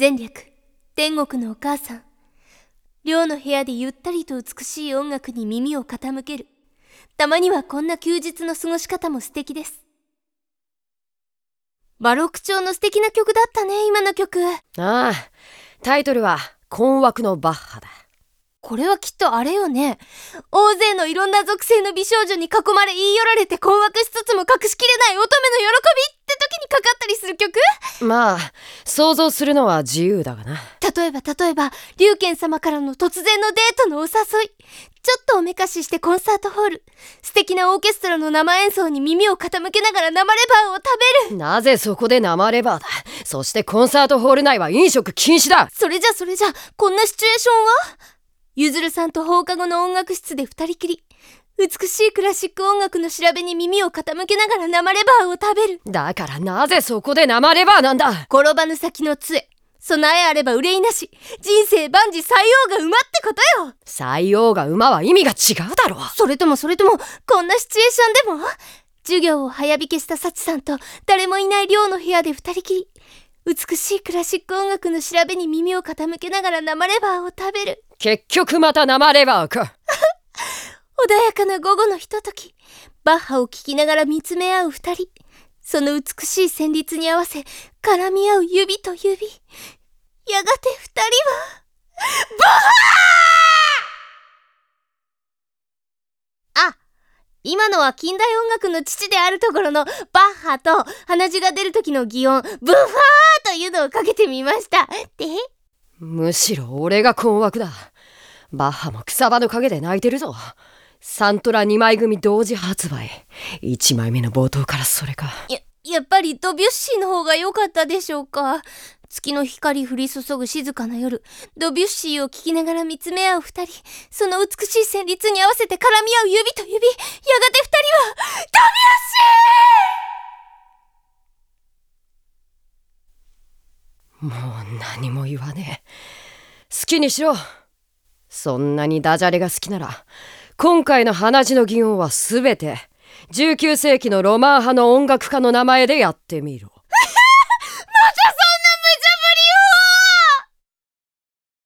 前略。天国のお母さん。寮の部屋でゆったりと美しい音楽に耳を傾ける。たまにはこんな休日の過ごし方も素敵です。バロック調の素敵な曲だったね今の曲。ああタイトルは困惑のバッハだ。これはきっとあれよね。大勢のいろんな属性の美少女に囲まれ言い寄られて困惑しつつも隠しきれない乙女の喜びかかったりする曲？まあ想像するのは自由だがな。例えば例えば龍賢様からの突然のデートのお誘い。ちょっとおめかししてコンサートホール。素敵なオーケストラの生演奏に耳を傾けながら生レバーを食べる。なぜそこで生レバーだ？そしてコンサートホール内は飲食禁止だ。それじゃそれじゃこんなシチュエーションは？ゆずるさんと放課後の音楽室で二人きり美しいクラシック音楽の調べに耳を傾けながら生レバーを食べる。だからなぜそこで生レバーなんだ？転ばぬ先の杖備えあれば憂いなし。人生万事採用が馬ってことよ。採用が馬は意味が違うだろそれともそれともこんなシチュエーションでも？授業を早引けした幸さんと誰もいない寮の部屋で二人きり。美しいクラシック音楽の調べに耳を傾けながら生レバーを食べる。結局また生レバーか穏やかな午後のひとときバッハを聴きながら見つめ合う二人。その美しい旋律に合わせ絡み合う指と指。やがて二人はバッハあ今のは近代音楽の父であるところのバッハと鼻血が出る時の擬音ブッファーというのをかけてみました。でむしろ俺が困惑だ。バッハも草場の陰で泣いてるぞ。サントラ2枚組同時発売。1枚目の冒頭からそれか。ややっぱりドビュッシーの方が良かったでしょうか。月の光降り注ぐ静かな夜。ドビュッシーを聴きながら見つめ合う二人。その美しい旋律に合わせて絡み合う指と指。やがて二人はドビュッシー！もう何も言わねえ。好きにしろ。そんなにダジャレが好きなら今回の鼻血の擬音は全て19世紀のロマン派の音楽家の名前でやってみろ。